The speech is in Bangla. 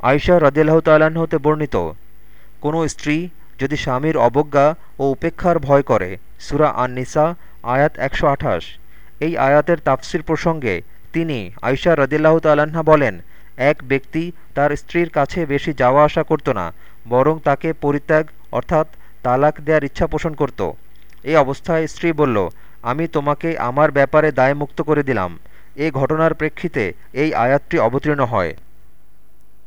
আয়সা রদিল্লাহ তাল্লাহ্ন হতে বর্ণিত, কোনো স্ত্রী যদি স্বামীর অবজ্ঞা ও উপেক্ষার ভয় করে, সুরা আন নিসা আয়াত একশো আঠাশ, এই আয়াতের তাফসির প্রসঙ্গে তিনি আয়সা রদিল্লাহ তাল্লাহা বলেন, এক ব্যক্তি তার স্ত্রীর কাছে বেশি যাওয়া আসা করত না, বরং তাকে পরিত্যাগ অর্থাৎ তালাক দেয়ার ইচ্ছা পোষণ করত। এই অবস্থায় স্ত্রী বলল, আমি তোমাকে আমার ব্যাপারে দায়মুক্ত করে দিলাম। এ ঘটনার প্রেক্ষিতে এই আয়াতটি অবতীর্ণ হয়।